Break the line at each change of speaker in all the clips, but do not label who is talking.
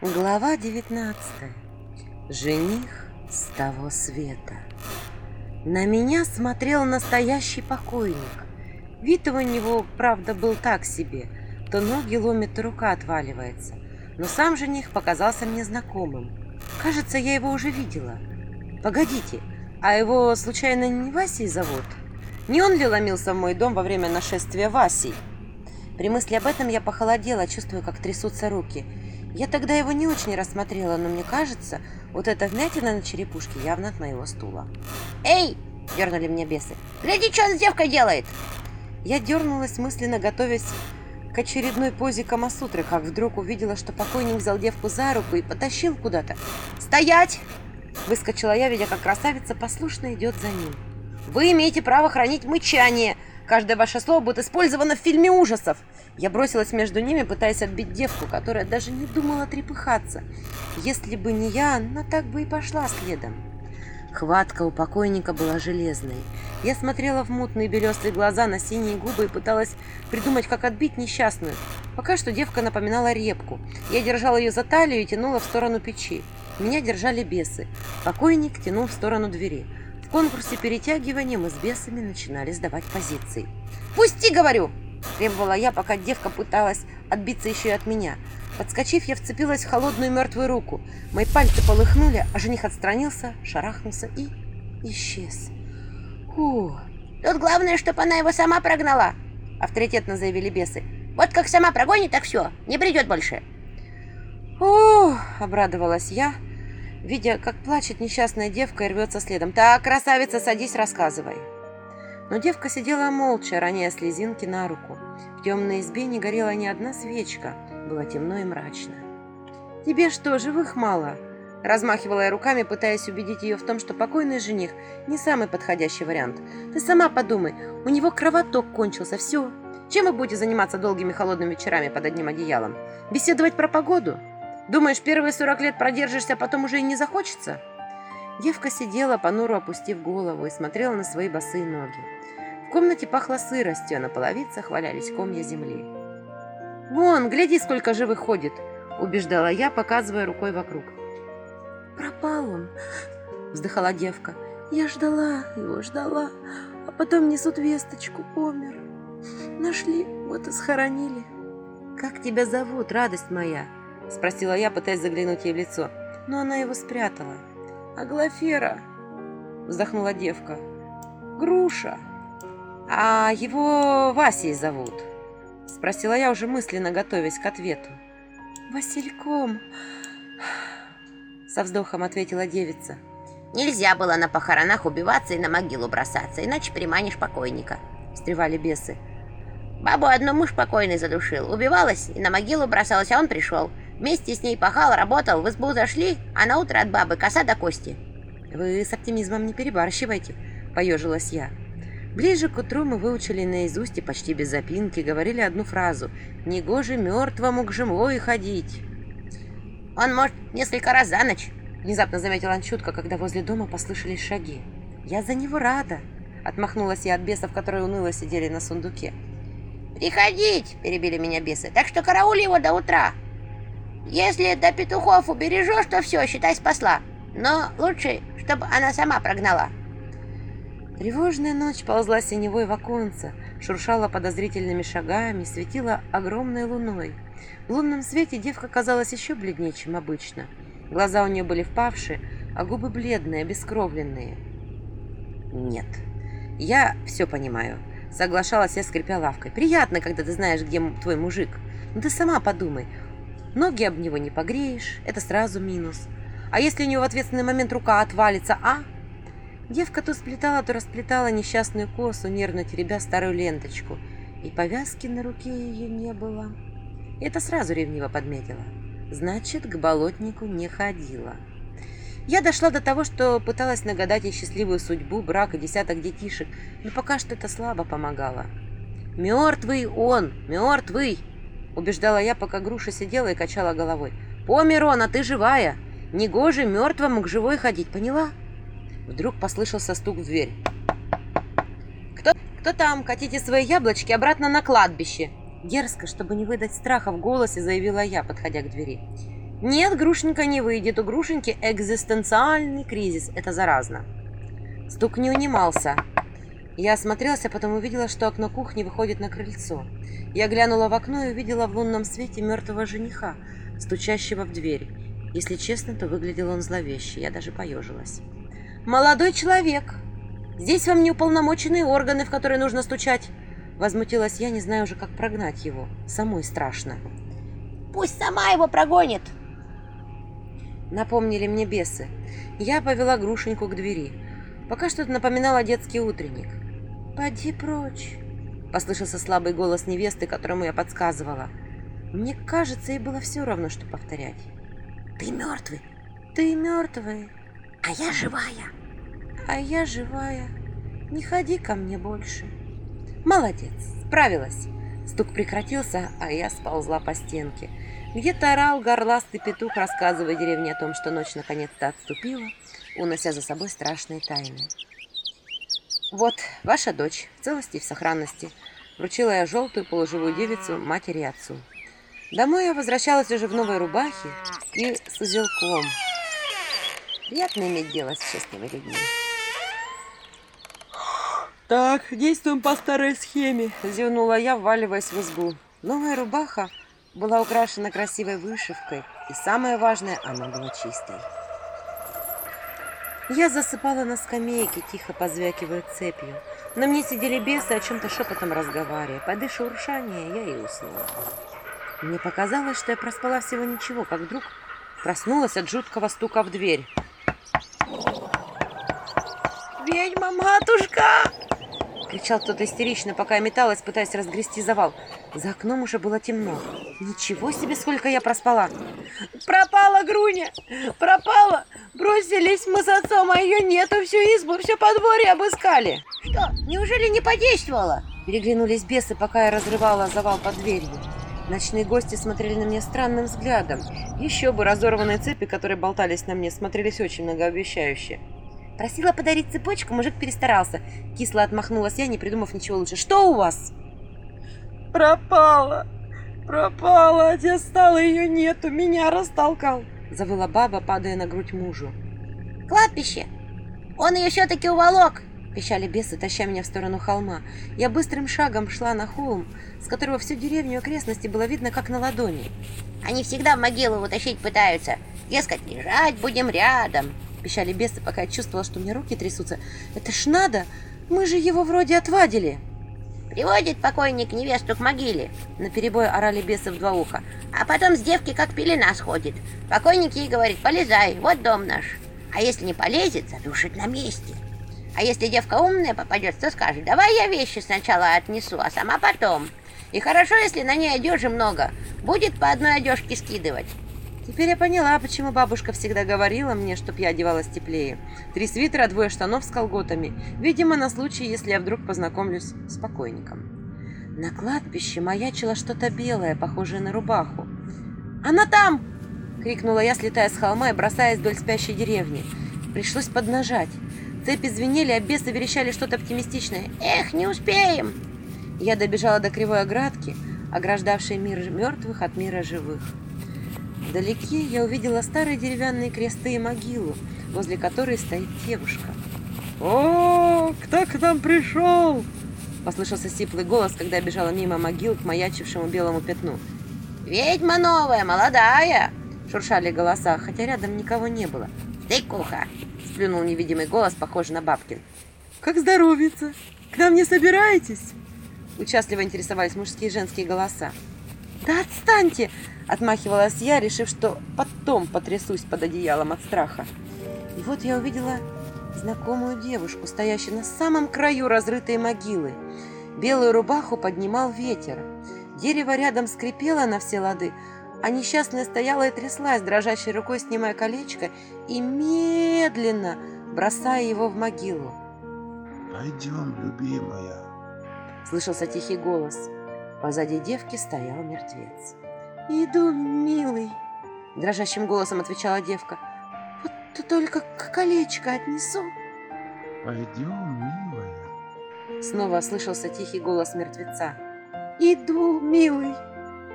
Глава 19. Жених с того света. На меня смотрел настоящий покойник. Вид у него, правда, был так себе. То ноги ломит, то рука отваливается. Но сам жених показался мне знакомым. Кажется, я его уже видела. Погодите, а его случайно не Васей зовут? Не он ли ломился в мой дом во время нашествия Васей? При мысли об этом я похолодела, чувствуя, как трясутся руки. Я тогда его не очень рассмотрела, но мне кажется, вот эта вмятина на черепушке явно от моего стула.
«Эй!»
– дернули мне бесы.
«Гляди, что он с девкой делает!»
Я дернулась, мысленно готовясь к очередной позе Камасутры, как вдруг увидела, что покойник взял девку за руку и потащил куда-то.
«Стоять!»
– выскочила я, видя, как красавица послушно идет за ним.
«Вы имеете право хранить мычание!» Каждое ваше слово будет использовано в фильме ужасов.
Я бросилась между ними, пытаясь отбить девку, которая даже не думала трепыхаться. Если бы не я, она так бы и пошла следом. Хватка у покойника была железной. Я смотрела в мутные белесые глаза на синие губы и пыталась придумать, как отбить несчастную. Пока что девка напоминала репку. Я держала ее за талию и тянула в сторону печи. Меня держали бесы. Покойник тянул в сторону двери конкурсе перетягивания мы с бесами начинали сдавать позиции.
«Пусти, говорю!»
– требовала я, пока девка пыталась отбиться еще и от меня. Подскочив, я вцепилась в холодную мертвую руку. Мои пальцы полыхнули, а жених отстранился, шарахнулся и исчез.
Фу. «Тут главное, чтобы она его сама прогнала!» – авторитетно заявили бесы. «Вот как сама прогонит, так все, не придет больше!»
«Ух!» – обрадовалась я – видя, как плачет несчастная девка и рвется следом. «Так, красавица, садись, рассказывай». Но девка сидела молча, роняя слезинки на руку. В темной избе не горела ни одна свечка, было темно и мрачно. «Тебе что, живых мало?» Размахивала я руками, пытаясь убедить ее в том, что покойный жених не самый подходящий вариант. «Ты сама подумай, у него кровоток кончился, все. Чем вы будете заниматься долгими холодными вечерами под одним одеялом? Беседовать про погоду?» Думаешь, первые сорок лет продержишься, а потом уже и не захочется?» Девка сидела, понуро опустив голову, и смотрела на свои босые ноги. В комнате пахло сыростью, а на половицах валялись комья земли. «Вон, гляди, сколько живых ходит!» – убеждала я, показывая рукой вокруг. «Пропал он!» – вздыхала девка. «Я ждала его, ждала, а потом несут весточку, умер. Нашли, вот и схоронили. Как тебя зовут, радость моя?» – спросила я, пытаясь заглянуть ей в лицо. Но она его спрятала. «Аглафера!» – вздохнула девка. «Груша!» «А его Васей зовут?» – спросила я, уже мысленно готовясь к ответу. «Васильком!» – со вздохом ответила девица.
«Нельзя было на похоронах убиваться и на могилу бросаться, иначе приманишь покойника», – встревали бесы. «Бабу одну муж покойный задушил, убивалась и на могилу бросалась, а он пришел. Вместе с ней пахал, работал, в избу зашли, а на утро от бабы коса до кости.
Вы с оптимизмом не перебарщивайте, поежилась я. Ближе к утру мы выучили наизусть и почти без запинки говорили одну фразу «Негоже мертвому к живой ходить».
«Он, может, несколько раз за ночь», —
внезапно заметил Анчутка, когда возле дома послышались шаги. «Я за него рада», — отмахнулась я от бесов, которые уныло сидели на сундуке.
«Приходить!» — перебили меня бесы. «Так что караули его до утра!» Если до петухов убережешь, то все, считай, спасла. Но лучше, чтобы она сама прогнала.
Тревожная ночь ползла синевой в оконце, шуршала подозрительными шагами, светила огромной луной. В лунном свете девка казалась еще бледнее, чем обычно. Глаза у нее были впавшие, а губы бледные, обескровленные. «Нет, я все понимаю», — соглашалась я, скрипя лавкой. «Приятно, когда ты знаешь, где твой мужик. Но ты сама подумай, Ноги об него не погреешь, это сразу минус. А если у него в ответственный момент рука отвалится, а? Девка то сплетала, то расплетала несчастную косу, нервно теребя старую ленточку. И повязки на руке ее не было. Это сразу ревниво подметила. Значит, к болотнику не ходила. Я дошла до того, что пыталась нагадать ей счастливую судьбу, брак и десяток детишек, но пока что это слабо помогало. «Мертвый он! Мертвый!» Убеждала я, пока груша сидела и качала головой. «Помер он, а ты живая! Негоже мертвому к живой ходить, поняла?» Вдруг послышался стук в дверь. «Кто, кто там? Катите свои яблочки обратно на кладбище!» Дерзко, чтобы не выдать страха в голосе, заявила я, подходя к двери. Нет, Грушенька не выйдет. У Грушеньки экзистенциальный кризис. Это заразно. Стук не унимался. Я осмотрелась, а потом увидела, что окно кухни выходит на крыльцо. Я глянула в окно и увидела в лунном свете мертвого жениха, стучащего в дверь. Если честно, то выглядел он зловеще. Я даже поежилась. «Молодой человек! Здесь вам не уполномоченные органы, в которые нужно стучать!» Возмутилась я, не знаю уже, как прогнать его. Самой страшно.
Пусть сама его прогонит.
Напомнили мне бесы. Я повела Грушеньку к двери. Пока что это напоминало детский утренник. «Поди прочь!» Послышался слабый голос невесты, которому я подсказывала. Мне кажется, ей было все равно, что повторять.
Ты мертвый,
Ты мертвый,
а я живая.
а я живая. Не ходи ко мне больше. Молодец, справилась. Стук прекратился, а я сползла по стенке. Где-то орал горластый петух, рассказывая деревне о том, что ночь наконец-то отступила, унося за собой страшные тайны. Вот, ваша дочь, в целости и в сохранности. Вручила я желтую полуживую девицу матери и отцу. Домой я возвращалась уже в новой рубахе и с узелком. Приятно иметь дело с честными людьми. Так, действуем по старой схеме, зевнула я, вваливаясь в избу. Новая рубаха была украшена красивой вышивкой, и самое важное, она была чистой. Я засыпала на скамейке, тихо позвякивая цепью. На мне сидели бесы, о чем-то шепотом разговаривая. Под их шуршание я и уснула. Мне показалось, что я проспала всего ничего, как вдруг проснулась от жуткого стука в дверь. «Ведьма, матушка!» Кричал кто-то истерично, пока я металась, пытаясь разгрести завал. За окном уже было темно. Ничего себе, сколько я проспала! «Пропала Груня! Пропала! Бросились мы с отцом, а ее нету, всю избу, все подворье обыскали!»
Что, неужели не подействовало?
Переглянулись бесы, пока я разрывала завал под дверью. Ночные гости смотрели на меня странным взглядом. Еще бы разорванные цепи, которые болтались на мне, смотрелись очень многообещающе. Просила подарить цепочку, мужик перестарался. Кисло отмахнулась я, не придумав ничего лучше. Что у вас? Пропала. Пропала. Отец стал, ее нету. Меня растолкал. Завыла баба, падая на грудь мужу.
Кладбище. Он ее все-таки уволок.
Пищали бесы, таща меня в сторону холма. Я быстрым шагом шла на холм, с которого всю деревню и окрестности было видно, как на ладони.
Они всегда могилу утащить пытаются. Дескать, лежать будем рядом.
Пищали бесы, пока я чувствовала, что у меня руки трясутся. Это ж надо! Мы же его вроде отвадили.
Приводит покойник невесту к могиле.
На перебой орали бесы в два уха.
А потом с девки как пелена сходит. Покойник ей говорит, полезай, вот дом наш. А если не полезет, задушит на месте. А если девка умная попадет, то скажет, давай я вещи сначала отнесу, а сама потом. И хорошо, если на ней одежи много. Будет по одной одежке скидывать.
Теперь я поняла, почему бабушка всегда говорила мне, чтоб я одевалась теплее. Три свитера, двое штанов с колготами. Видимо, на случай, если я вдруг познакомлюсь с покойником. На кладбище маячило что-то белое, похожее на рубаху. «Она там!» — крикнула я, слетая с холма и бросаясь вдоль спящей деревни. Пришлось поднажать. Цепи звенели, а бесы верещали что-то оптимистичное.
Эх, не успеем.
Я добежала до кривой оградки, ограждавшей мир мертвых от мира живых. Вдалеке я увидела старые деревянные кресты и могилу, возле которой стоит девушка. «О, кто к нам пришел?» Послышался сиплый голос, когда я бежала мимо могил к маячившему белому пятну.
Ведьма новая, молодая.
Шуршали голоса, хотя рядом никого не было.
Ты куха.
Сплюнул невидимый голос, похожий на бабкин. «Как здоровится? К нам не собираетесь?» Участливо интересовались мужские и женские голоса. «Да отстаньте!» – отмахивалась я, решив, что потом потрясусь под одеялом от страха. И вот я увидела знакомую девушку, стоящую на самом краю разрытой могилы. Белую рубаху поднимал ветер. Дерево рядом скрипело на все лады, а несчастная стояла и тряслась, дрожащей рукой снимая колечко и медленно бросая его в могилу.
Пойдем, любимая.
Слышался тихий голос. Позади девки стоял мертвец. «Иду, милый!» Дрожащим голосом отвечала девка. «Вот ты только колечко отнесу!»
Пойдем, милая.
Снова слышался тихий голос мертвеца. «Иду, милый!»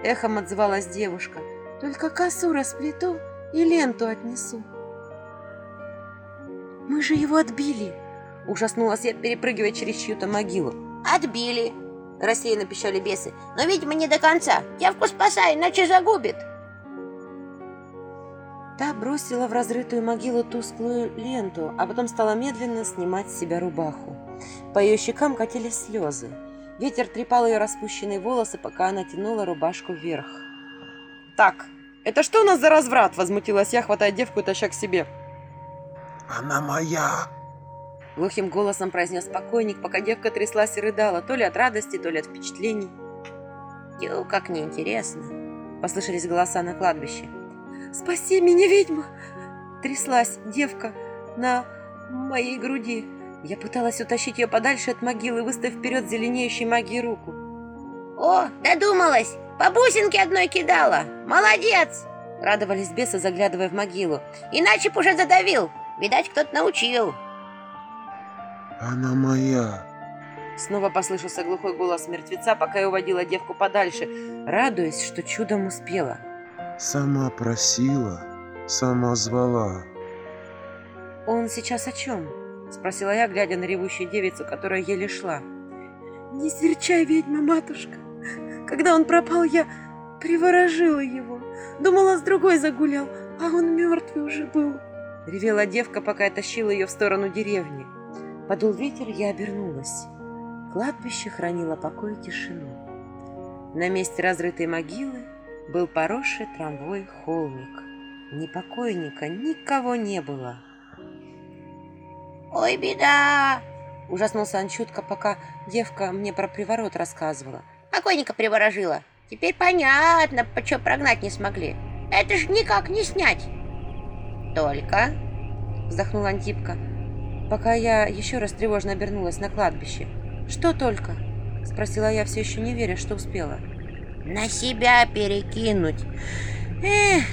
Эхом отзывалась девушка. Только косу расплету и ленту отнесу. Мы же его отбили. Ужаснулась я, перепрыгивая через чью-то могилу.
Отбили, рассеянно пищали бесы. Но, видимо, не до конца. Девку спасай, иначе загубит.
Та бросила в разрытую могилу тусклую ленту, а потом стала медленно снимать с себя рубаху. По ее щекам катились слезы. Ветер трепал ее распущенные волосы, пока она тянула рубашку вверх. «Так, это что у нас за разврат?» – возмутилась я, хватая девку и таща к себе.
Она моя.
Глухим голосом произнес покойник, пока девка тряслась и рыдала, то ли от радости, то ли от впечатлений.
Тю, как неинтересно.
Послышались голоса на кладбище. «Спаси меня, ведьма!» Тряслась девка на моей груди. Я пыталась утащить ее подальше от могилы, выставив вперед зеленеющей магией руку.
О, додумалась! По бусинке одной кидала! Молодец!
Радовались бесы, заглядывая в могилу.
Иначе б уже задавил. Видать, кто-то научил.
Она моя.
Снова послышался глухой голос мертвеца, пока я уводила девку подальше, радуясь, что чудом успела.
Сама просила, сама звала.
«Он сейчас о чем?» – спросила я, глядя на ревущую девицу, которая еле шла. «Не сверчай, ведьма, матушка! Когда он пропал, я приворожила его. Думала, с другой загулял, а он мертвый уже был». Ревела девка, пока я тащила ее в сторону деревни. Подул ветер, я обернулась. Кладбище хранило покой и тишину. На месте разрытой могилы был поросший трамвой холмик. Ни покойника, никого не было.
Ой, беда!
Ужаснулся Анчутка, пока девка мне про приворот рассказывала.
Покойника приворожила. Теперь понятно, почему прогнать не смогли. Это ж никак не снять. Только...
Вздохнула Антипка, пока я еще раз тревожно обернулась на кладбище. «Что только?» – спросила я, все еще не веря, что успела.
На себя перекинуть. Эх,